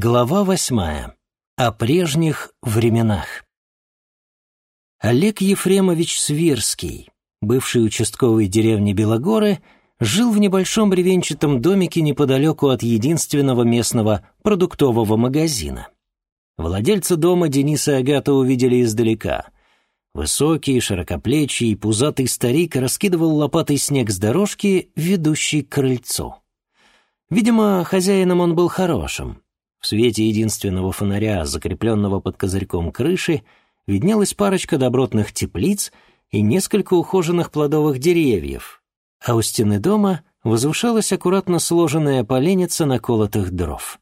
Глава восьмая. О прежних временах. Олег Ефремович Свирский, бывший участковый деревни Белогоры, жил в небольшом бревенчатом домике неподалеку от единственного местного продуктового магазина. Владельца дома Дениса и Агата увидели издалека. Высокий, широкоплечий, пузатый старик раскидывал лопатой снег с дорожки, ведущей к крыльцу. Видимо, хозяином он был хорошим — в свете единственного фонаря, закрепленного под козырьком крыши, виднелась парочка добротных теплиц и несколько ухоженных плодовых деревьев, а у стены дома возвышалась аккуратно сложенная поленница наколотых дров.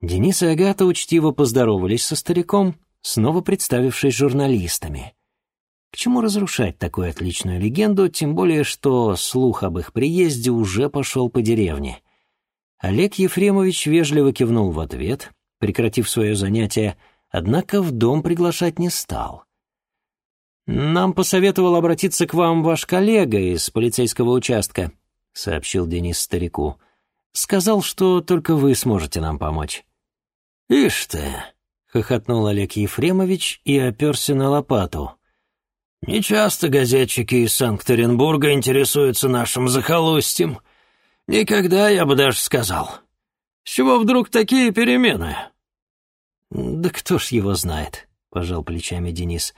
Денис и Агата учтиво поздоровались со стариком, снова представившись журналистами. К чему разрушать такую отличную легенду, тем более что слух об их приезде уже пошел по деревне — Олег Ефремович вежливо кивнул в ответ, прекратив свое занятие, однако в дом приглашать не стал. «Нам посоветовал обратиться к вам ваш коллега из полицейского участка», — сообщил Денис старику. «Сказал, что только вы сможете нам помочь». «Ишь ты!» — хохотнул Олег Ефремович и оперся на лопату. «Нечасто газетчики из Санкт-Петербурга интересуются нашим захолустьем. Никогда, я бы даже сказал. С чего вдруг такие перемены? Да кто ж его знает, пожал плечами Денис.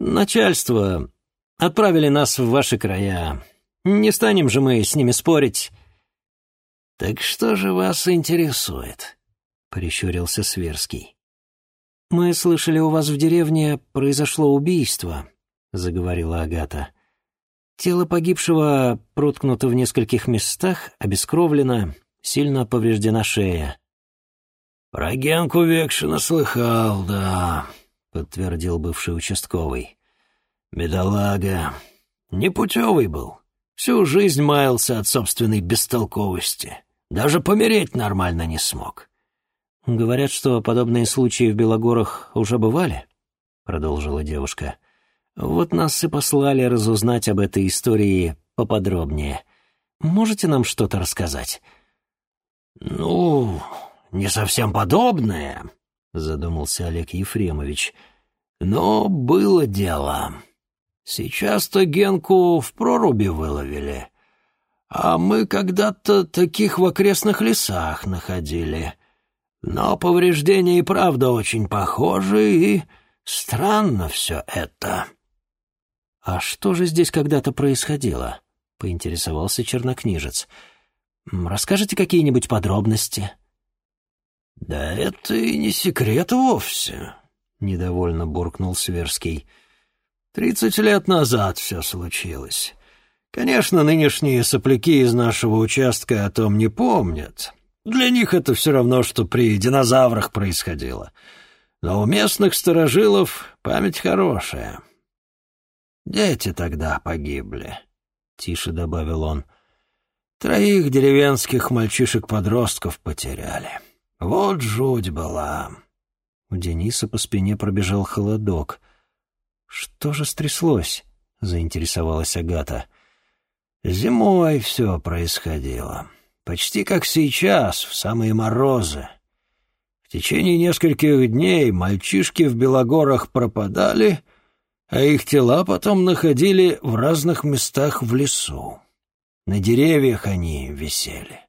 Начальство отправили нас в ваши края. Не станем же мы с ними спорить. Так что же вас интересует? прищурился Сверский. Мы слышали, у вас в деревне произошло убийство, заговорила Агата. Тело погибшего проткнуто в нескольких местах, обескровлено, сильно повреждена шея. «Про Генку Векшина слыхал, да», — подтвердил бывший участковый. «Бедолага. Непутевый был. Всю жизнь маялся от собственной бестолковости. Даже помереть нормально не смог». «Говорят, что подобные случаи в Белогорах уже бывали?» — продолжила девушка. Вот нас и послали разузнать об этой истории поподробнее. Можете нам что-то рассказать?» «Ну, не совсем подобное», — задумался Олег Ефремович. «Но было дело. Сейчас-то Генку в проруби выловили, а мы когда-то таких в окрестных лесах находили. Но повреждения и правда очень похожи, и странно все это». «А что же здесь когда-то происходило?» — поинтересовался чернокнижец. «Расскажите какие-нибудь подробности?» «Да это и не секрет вовсе», — недовольно буркнул Сверский. «Тридцать лет назад все случилось. Конечно, нынешние сопляки из нашего участка о том не помнят. Для них это все равно, что при динозаврах происходило. Но у местных старожилов память хорошая». Дети тогда погибли, — тише добавил он. Троих деревенских мальчишек-подростков потеряли. Вот жуть была. У Дениса по спине пробежал холодок. «Что же стряслось?» — заинтересовалась Агата. «Зимой все происходило. Почти как сейчас, в самые морозы. В течение нескольких дней мальчишки в Белогорах пропадали, а их тела потом находили в разных местах в лесу. На деревьях они висели.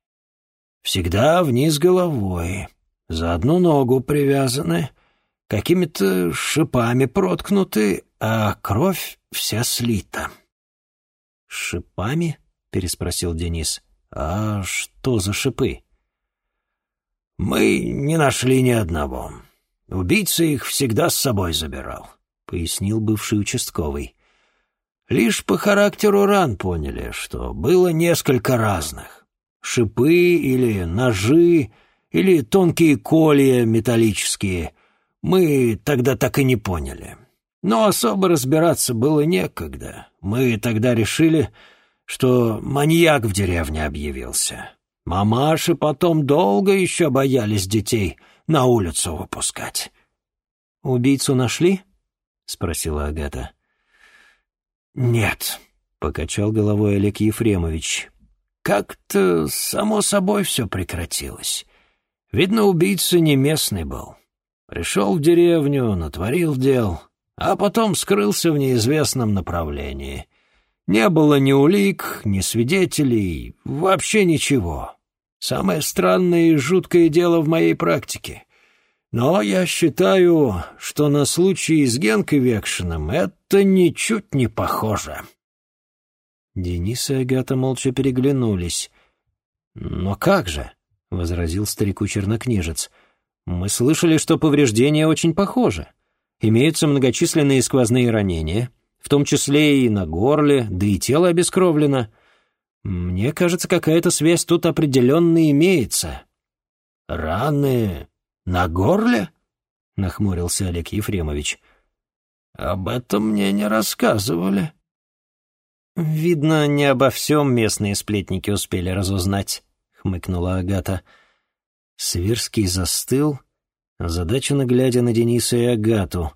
Всегда вниз головой, за одну ногу привязаны, какими-то шипами проткнуты, а кровь вся слита. «Шипами?» — переспросил Денис. «А что за шипы?» «Мы не нашли ни одного. Убийца их всегда с собой забирал. — пояснил бывший участковый. «Лишь по характеру ран поняли, что было несколько разных. Шипы или ножи, или тонкие колья металлические. Мы тогда так и не поняли. Но особо разбираться было некогда. Мы тогда решили, что маньяк в деревне объявился. Мамаши потом долго еще боялись детей на улицу выпускать». «Убийцу нашли?» — спросила Агата. «Нет», — покачал головой Олег Ефремович. «Как-то само собой все прекратилось. Видно, убийца не местный был. Пришел в деревню, натворил дел, а потом скрылся в неизвестном направлении. Не было ни улик, ни свидетелей, вообще ничего. Самое странное и жуткое дело в моей практике. Но я считаю, что на случай с Генкой Векшиным это ничуть не похоже. Денис и Агата молча переглянулись. «Но как же?» — возразил старику чернокнижец. «Мы слышали, что повреждения очень похожи. Имеются многочисленные сквозные ранения, в том числе и на горле, да и тело обескровлено. Мне кажется, какая-то связь тут определенно имеется». «Раны на горле?» — нахмурился Олег Ефремович. «Об этом мне не рассказывали». «Видно, не обо всем местные сплетники успели разузнать», — хмыкнула Агата. Свирский застыл, озадаченно глядя на Дениса и Агату,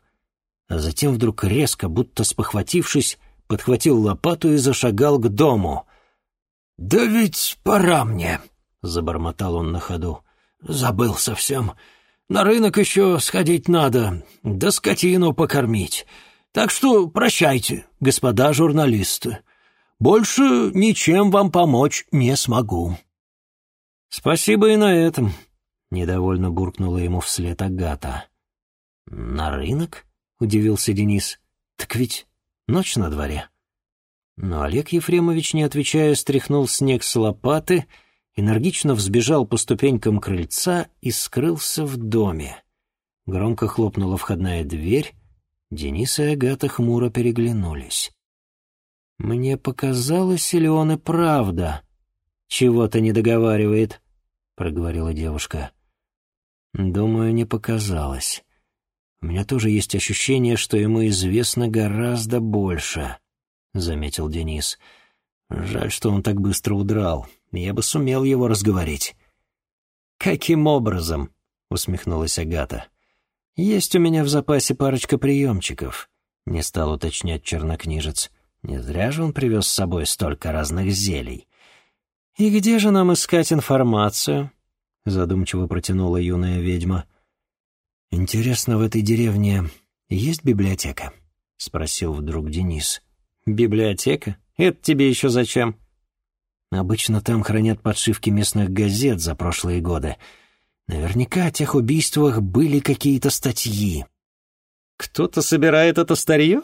а затем вдруг резко, будто спохватившись, подхватил лопату и зашагал к дому. «Да ведь пора мне», — забормотал он на ходу. «Забыл совсем. На рынок еще сходить надо, да скотину покормить. Так что прощайте, господа журналисты. Больше ничем вам помочь не смогу». «Спасибо и на этом», — недовольно буркнула ему вслед Агата. «На рынок?» — удивился Денис. «Так ведь ночь на дворе». Но Олег Ефремович, не отвечая, стряхнул снег с лопаты, энергично взбежал по ступенькам крыльца и скрылся в доме. Громко хлопнула входная дверь, Денис и Агата хмуро переглянулись. «Мне показалось, или он и правда чего-то не договаривает?» — проговорила девушка. «Думаю, не показалось. У меня тоже есть ощущение, что ему известно гораздо больше», — заметил Денис. «Жаль, что он так быстро удрал. Я бы сумел его разговорить». «Каким образом?» — усмехнулась Агата. «Есть у меня в запасе парочка приемчиков», — не стал уточнять чернокнижец. Не зря же он привез с собой столько разных зелий. «И где же нам искать информацию?» — задумчиво протянула юная ведьма. «Интересно, в этой деревне есть библиотека?» — спросил вдруг Денис. «Библиотека? Это тебе еще зачем?» «Обычно там хранят подшивки местных газет за прошлые годы. Наверняка о тех убийствах были какие-то статьи». «Кто-то собирает это старье?»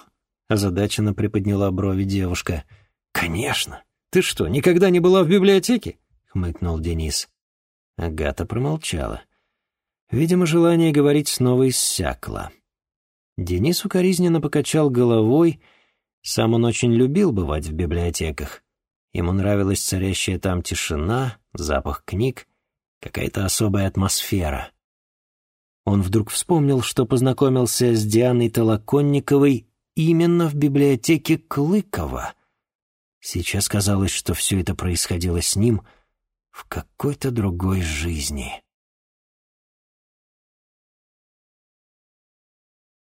Озадаченно приподняла брови девушка. «Конечно! Ты что, никогда не была в библиотеке?» — хмыкнул Денис. Агата промолчала. Видимо, желание говорить снова иссякло. Денис укоризненно покачал головой. Сам он очень любил бывать в библиотеках. Ему нравилась царящая там тишина, запах книг, какая-то особая атмосфера. Он вдруг вспомнил, что познакомился с Дианой Толоконниковой именно в библиотеке Клыкова. Сейчас казалось, что все это происходило с ним в какой-то другой жизни.